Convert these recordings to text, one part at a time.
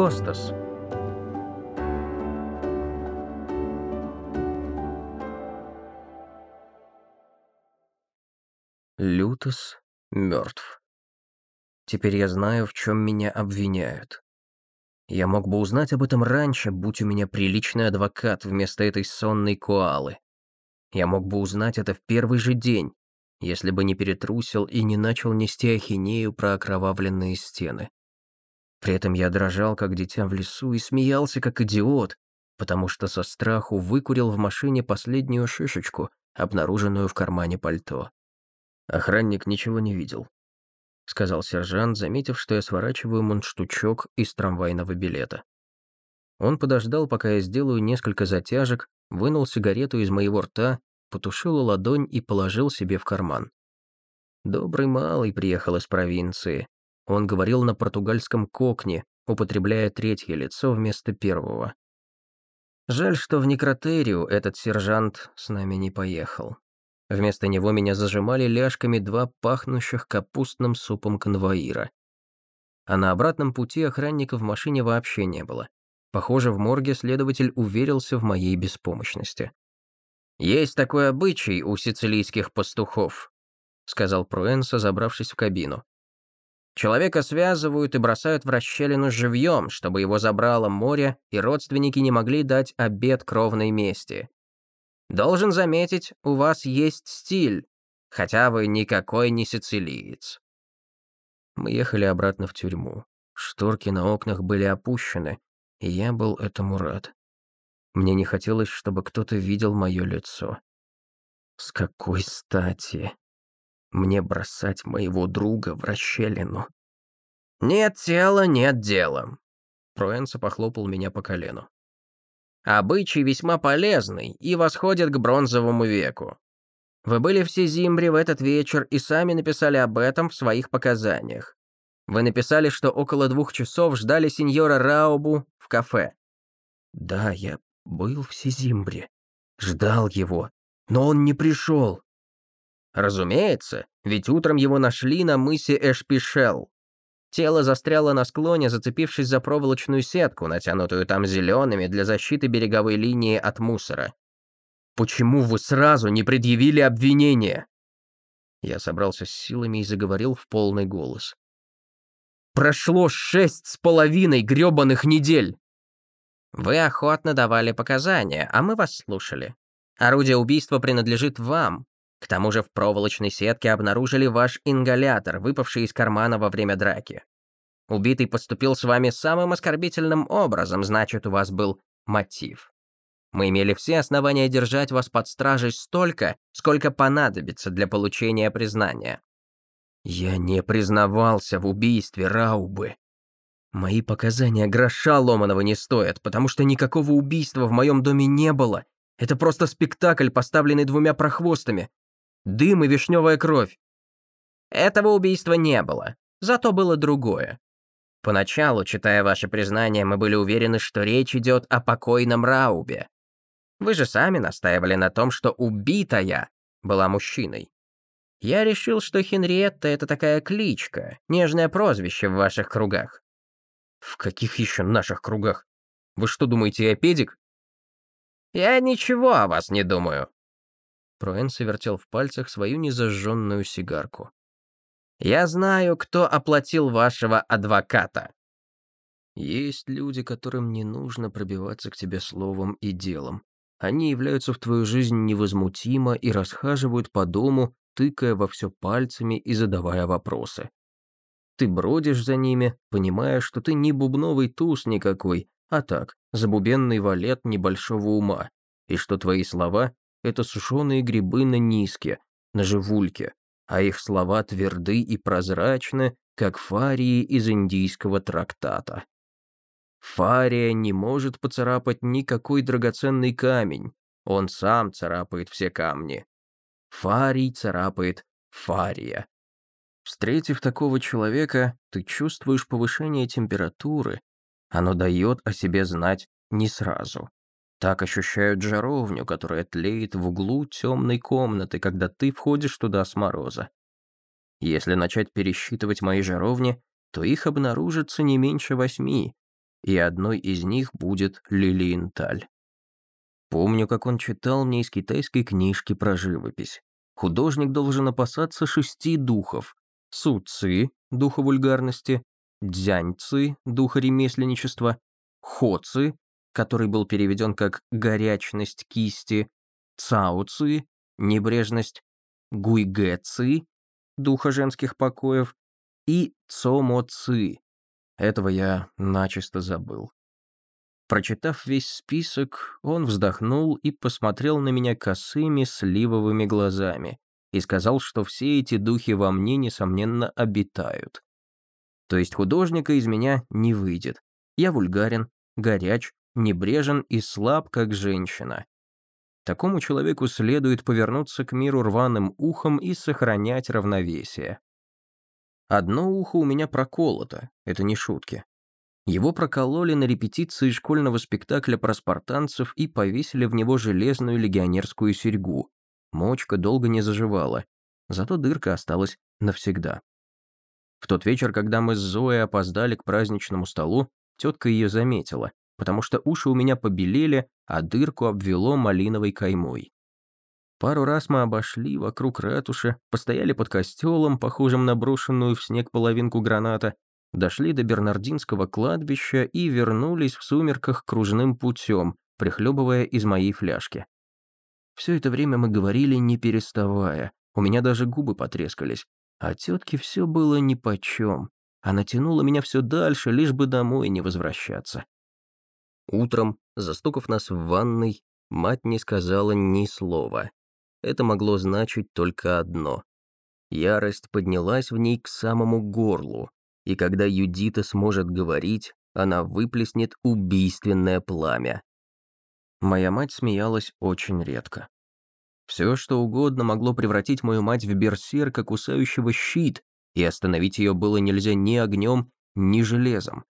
Костас. Лютос мертв. Теперь я знаю, в чем меня обвиняют. Я мог бы узнать об этом раньше, будь у меня приличный адвокат вместо этой сонной коалы. Я мог бы узнать это в первый же день, если бы не перетрусил и не начал нести ахинею про окровавленные стены. При этом я дрожал, как дитя в лесу, и смеялся, как идиот, потому что со страху выкурил в машине последнюю шишечку, обнаруженную в кармане пальто. Охранник ничего не видел, — сказал сержант, заметив, что я сворачиваю мундштучок из трамвайного билета. Он подождал, пока я сделаю несколько затяжек, вынул сигарету из моего рта потушил ладонь и положил себе в карман. Добрый малый приехал из провинции. Он говорил на португальском кокне, употребляя третье лицо вместо первого. Жаль, что в некротерию этот сержант с нами не поехал. Вместо него меня зажимали ляжками два пахнущих капустным супом конвоира. А на обратном пути охранника в машине вообще не было. Похоже, в морге следователь уверился в моей беспомощности. «Есть такой обычай у сицилийских пастухов», — сказал Пруэнса, забравшись в кабину. «Человека связывают и бросают в расщелину живьем, чтобы его забрало море, и родственники не могли дать обед кровной мести. Должен заметить, у вас есть стиль, хотя вы никакой не сицилиец». Мы ехали обратно в тюрьму. Шторки на окнах были опущены, и я был этому рад. Мне не хотелось, чтобы кто-то видел мое лицо. С какой стати мне бросать моего друга в расщелину? «Нет тела, нет дела», — Проэнса похлопал меня по колену. «Обычай весьма полезный и восходит к бронзовому веку. Вы были в Сизимбре в этот вечер и сами написали об этом в своих показаниях. Вы написали, что около двух часов ждали сеньора Раубу в кафе. Да, я был в Сизимбре. Ждал его, но он не пришел. Разумеется, ведь утром его нашли на мысе Эшпишел. Тело застряло на склоне, зацепившись за проволочную сетку, натянутую там зелеными для защиты береговой линии от мусора. «Почему вы сразу не предъявили обвинение?» Я собрался с силами и заговорил в полный голос. «Прошло шесть с половиной грёбаных недель! Вы охотно давали показания, а мы вас слушали. Орудие убийства принадлежит вам. К тому же в проволочной сетке обнаружили ваш ингалятор, выпавший из кармана во время драки. Убитый поступил с вами самым оскорбительным образом, значит, у вас был мотив. Мы имели все основания держать вас под стражей столько, сколько понадобится для получения признания. Я не признавался в убийстве Раубы. Мои показания гроша ломаного не стоят, потому что никакого убийства в моем доме не было. Это просто спектакль, поставленный двумя прохвостами. Дым и вишневая кровь. Этого убийства не было, зато было другое. Поначалу, читая ваше признание, мы были уверены, что речь идет о покойном Раубе. Вы же сами настаивали на том, что убитая была мужчиной. Я решил, что Хенриетта — это такая кличка, нежное прозвище в ваших кругах. В каких еще наших кругах? Вы что думаете, я педик? Я ничего о вас не думаю. Проэнс вертел в пальцах свою незажженную сигарку. Я знаю, кто оплатил вашего адвоката. Есть люди, которым не нужно пробиваться к тебе словом и делом. Они являются в твою жизнь невозмутимо и расхаживают по дому, тыкая во все пальцами и задавая вопросы. Ты бродишь за ними, понимая, что ты не бубновый туз никакой, а так, забубенный валет небольшого ума, и что твои слова — это сушеные грибы на низке, на живульке, а их слова тверды и прозрачны, как фарии из индийского трактата. Фария не может поцарапать никакой драгоценный камень, он сам царапает все камни. Фарий царапает фария. Встретив такого человека, ты чувствуешь повышение температуры. Оно дает о себе знать не сразу. Так ощущают жаровню, которая тлеет в углу темной комнаты, когда ты входишь туда с мороза. Если начать пересчитывать мои жаровни, то их обнаружится не меньше восьми. и одной из них будет Лилиенталь. Помню, как он читал мне из китайской книжки про живопись. Художник должен опасаться шести духов. Су-ци, духа вульгарности, дзянь-ци, духа ремесленничества, хо-ци, который был переведен как «горячность кисти», цао-ци, небрежность, гуйгэ-ци, духа женских покоев, и цомо-ци. Этого я начисто забыл. Прочитав весь список, он вздохнул и посмотрел на меня косыми сливовыми глазами и сказал, что все эти духи во мне, несомненно, обитают. То есть художника из меня не выйдет. Я вульгарен, горяч, небрежен и слаб, как женщина. Такому человеку следует повернуться к миру рваным ухом и сохранять равновесие. Одно ухо у меня проколото, это не шутки. Его прокололи на репетиции школьного спектакля про спартанцев и повесили в него железную легионерскую серьгу. Мочка долго не заживала, зато дырка осталась навсегда. В тот вечер, когда мы с Зоей опоздали к праздничному столу, тетка ее заметила, потому что уши у меня побелели, а дырку обвело малиновой каймой. Пару раз мы обошли вокруг ратуши, постояли под костелом, похожим на брошенную в снег половинку граната, дошли до Бернардинского кладбища и вернулись в сумерках кружным путем, прихлебывая из моей фляжки. Все это время мы говорили, не переставая. У меня даже губы потрескались. А тетке все было нипочем. Она тянула меня все дальше, лишь бы домой не возвращаться. Утром, застукав нас в ванной, мать не сказала ни слова. Это могло значить только одно. Ярость поднялась в ней к самому горлу, и когда Юдита сможет говорить, она выплеснет убийственное пламя. Моя мать смеялась очень редко. Все, что угодно могло превратить мою мать в берсерка, кусающего щит, и остановить ее было нельзя ни огнем, ни железом.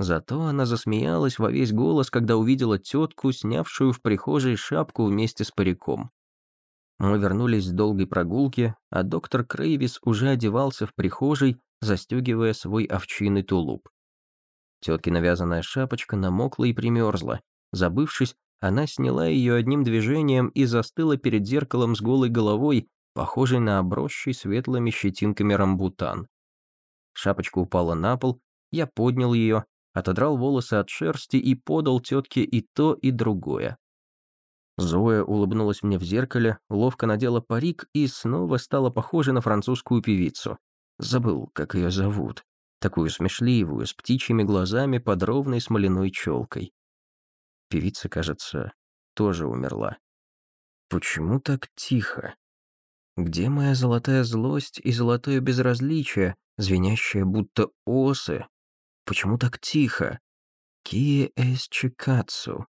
Зато она засмеялась во весь голос, когда увидела тетку, снявшую в прихожей шапку вместе с париком. Мы вернулись с долгой прогулки, а доктор Крейвис уже одевался в прихожей, застегивая свой овчинный тулуп. Тетки навязанная шапочка намокла и примерзла. Забывшись, она сняла ее одним движением и застыла перед зеркалом с голой головой, похожей на обросший светлыми щетинками рамбутан. Шапочка упала на пол, я поднял ее, отодрал волосы от шерсти и подал тетке и то, и другое. Зоя улыбнулась мне в зеркале, ловко надела парик и снова стала похожа на французскую певицу. Забыл, как ее зовут. Такую смешливую, с птичьими глазами под ровной смоляной челкой. Певица, кажется, тоже умерла. Почему так тихо? Где моя золотая злость и золотое безразличие, звенящее будто осы? Почему так тихо? Кие эс чикацу.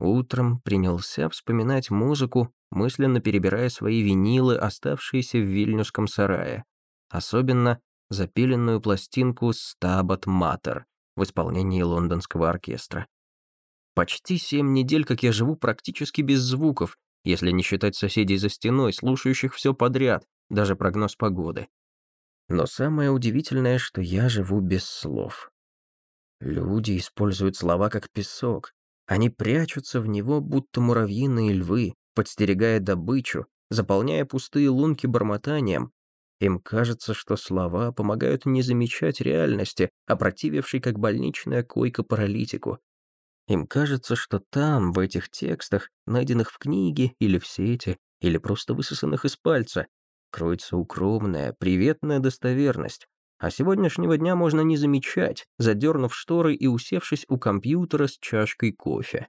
Утром принялся вспоминать музыку, мысленно перебирая свои винилы, оставшиеся в вильнюсском сарае. Особенно запиленную пластинку «Стабат Матер» в исполнении лондонского оркестра. Почти семь недель, как я живу практически без звуков, если не считать соседей за стеной, слушающих все подряд, даже прогноз погоды. Но самое удивительное, что я живу без слов. Люди используют слова как песок. Они прячутся в него, будто муравьиные львы, подстерегая добычу, заполняя пустые лунки бормотанием. Им кажется, что слова помогают не замечать реальности, опротивившей как больничная койка паралитику, им кажется, что там, в этих текстах, найденных в книге или в сети, или просто высосанных из пальца, кроется укромная, приветная достоверность. А сегодняшнего дня можно не замечать, задернув шторы и усевшись у компьютера с чашкой кофе.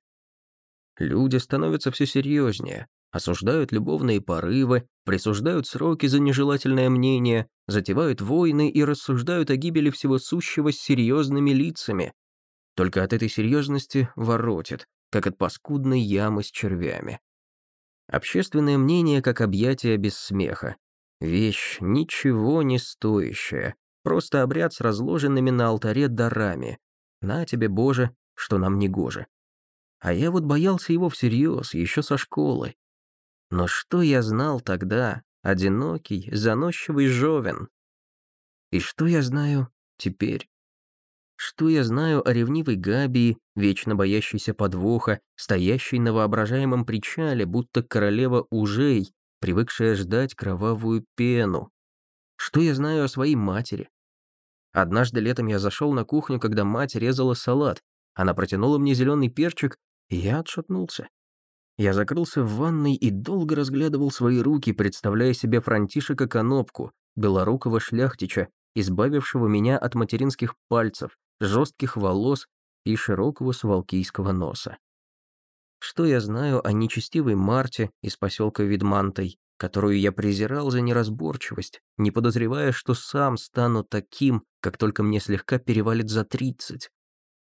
Люди становятся все серьезнее, осуждают любовные порывы, присуждают сроки за нежелательное мнение, затевают войны и рассуждают о гибели всего сущего с серьезными лицами, только от этой серьезности воротит, как от паскудной ямы с червями. Общественное мнение как объятие без смеха. Вещь ничего не стоящая, просто обряд с разложенными на алтаре дарами. На тебе, Боже, что нам не гоже. А я вот боялся его всерьез, еще со школы. Но что я знал тогда, одинокий, заносчивый жовен? И что я знаю теперь? Что я знаю о ревнивой Габии, вечно боящейся подвоха, стоящей на воображаемом причале, будто королева ужей, привыкшая ждать кровавую пену? Что я знаю о своей матери? Однажды летом я зашел на кухню, когда мать резала салат. Она протянула мне зеленый перчик, и я отшатнулся. Я закрылся в ванной и долго разглядывал свои руки, представляя себе Франтишека Конопку, белорукого шляхтича, избавившего меня от материнских пальцев, жестких волос и широкого свалкийского носа. Что я знаю о нечестивой Марте из поселка Видмантой, которую я презирал за неразборчивость, не подозревая, что сам стану таким, как только мне слегка перевалит за тридцать?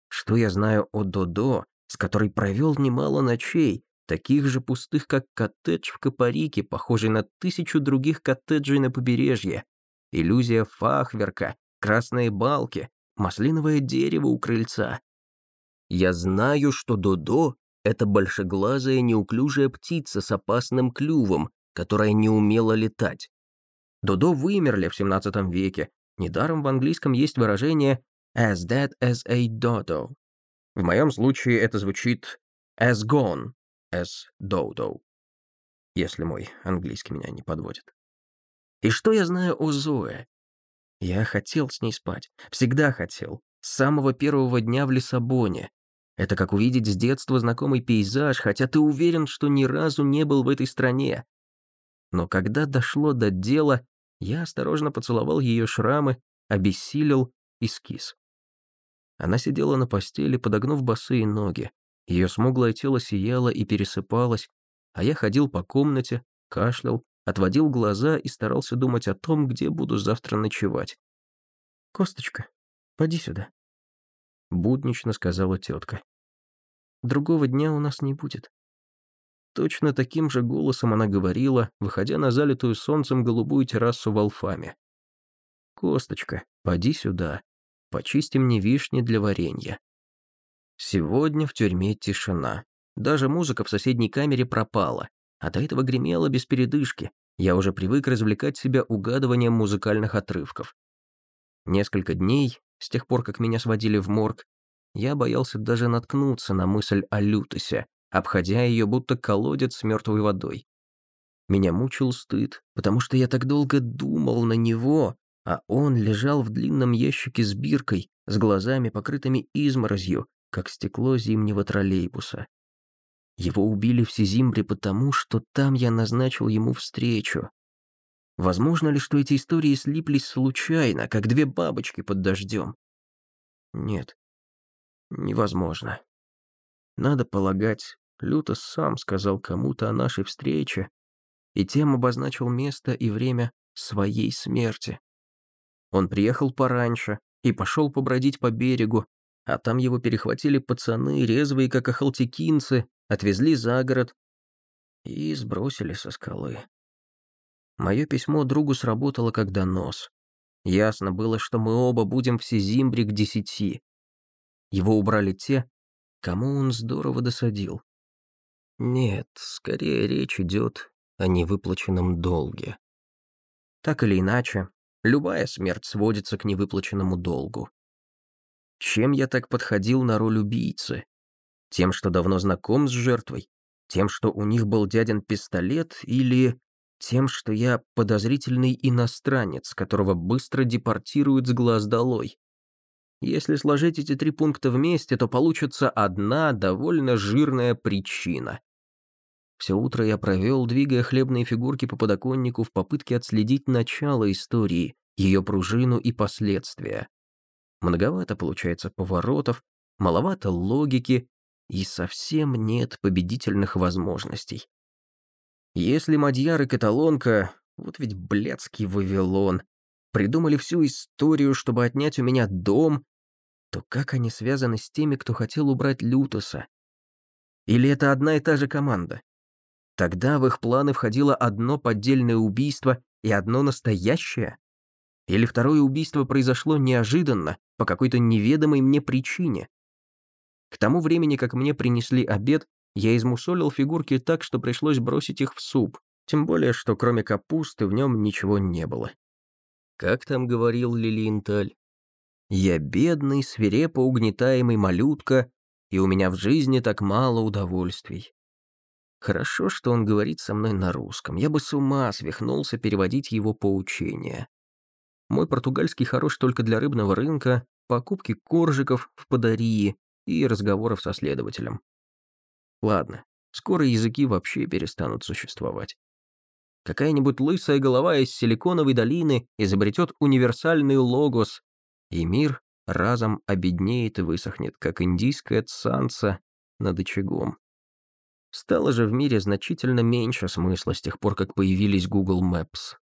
Что я знаю о Додо, с которой провел немало ночей, таких же пустых, как коттедж в Капарике, похожий на тысячу других коттеджей на побережье, иллюзия фахверка, красные балки, маслиновое дерево у крыльца. Я знаю, что Додо — это большеглазая неуклюжая птица с опасным клювом, которая не умела летать. Додо вымерли в 17 веке. Недаром в английском есть выражение «as dead as a dodo». В моем случае это звучит «as gone as dodo», если мой английский меня не подводит. И что я знаю о Зое? Я хотел с ней спать. Всегда хотел. С самого первого дня в Лиссабоне. Это как увидеть с детства знакомый пейзаж, хотя ты уверен, что ни разу не был в этой стране. Но когда дошло до дела, я осторожно поцеловал ее шрамы, обессилел и скис. Она сидела на постели, подогнув босые ноги. Ее смуглое тело сияло и пересыпалось, а я ходил по комнате, кашлял, отводил глаза и старался думать о том, где буду завтра ночевать. «Косточка, поди сюда», — буднично сказала тетка. «Другого дня у нас не будет». Точно таким же голосом она говорила, выходя на залитую солнцем голубую террасу в Алфаме. «Косточка, поди сюда, почисти мне вишни для варенья». Сегодня в тюрьме тишина. Даже музыка в соседней камере пропала, а до этого гремела без передышки. Я уже привык развлекать себя угадыванием музыкальных отрывков. Несколько дней, с тех пор, как меня сводили в морг, я боялся даже наткнуться на мысль о Лютосе, обходя ее будто колодец с мертвой водой. Меня мучил стыд, потому что я так долго думал на него, а он лежал в длинном ящике с биркой, с глазами, покрытыми изморозью, как стекло зимнего троллейбуса. Его убили в Сизимбре потому, что там я назначил ему встречу. Возможно ли, что эти истории слиплись случайно, как две бабочки под дождем? Нет, невозможно. Надо полагать, Лютос сам сказал кому-то о нашей встрече и тем обозначил место и время своей смерти. Он приехал пораньше и пошел побродить по берегу, а там его перехватили пацаны, резвые как охалтекинцы, отвезли за город и сбросили со скалы. Мое письмо другу сработало как донос. Ясно было, что мы оба будем в Сизимбре к десяти. Его убрали те, кому он здорово досадил. Нет, скорее речь идет о невыплаченном долге. Так или иначе, любая смерть сводится к невыплаченному долгу. Чем я так подходил на роль убийцы? Тем, что давно знаком с жертвой? Тем, что у них был дядин пистолет? Или тем, что я подозрительный иностранец, которого быстро депортируют с глаз долой? Если сложить эти три пункта вместе, то получится одна довольно жирная причина. Все утро я провел, двигая хлебные фигурки по подоконнику в попытке отследить начало истории, ее пружину и последствия. Многовато получается поворотов, маловато логики, и совсем нет победительных возможностей. Если Мадьяр и Каталонка, вот ведь блядский Вавилон, придумали всю историю, чтобы отнять у меня дом, то как они связаны с теми, кто хотел убрать Лютоса? Или это одна и та же команда? Тогда в их планы входило одно поддельное убийство и одно настоящее? Или второе убийство произошло неожиданно, по какой-то неведомой мне причине? К тому времени, как мне принесли обед, я измусолил фигурки так, что пришлось бросить их в суп, тем более, что кроме капусты в нем ничего не было. Как там говорил Лилиенталь? Я бедный, свирепо угнетаемый малютка, и у меня в жизни так мало удовольствий. Хорошо, что он говорит со мной на русском. Я бы с ума свихнулся переводить его поучения. Мой португальский хорош только для рыбного рынка, покупки коржиков в подарии и разговоров со следователем. Ладно, скоро языки вообще перестанут существовать. Какая-нибудь лысая голова из силиконовой долины изобретет универсальный логос, и мир разом обеднеет и высохнет, как индийская цанца над очагом. Стало же в мире значительно меньше смысла с тех пор, как появились Google Maps.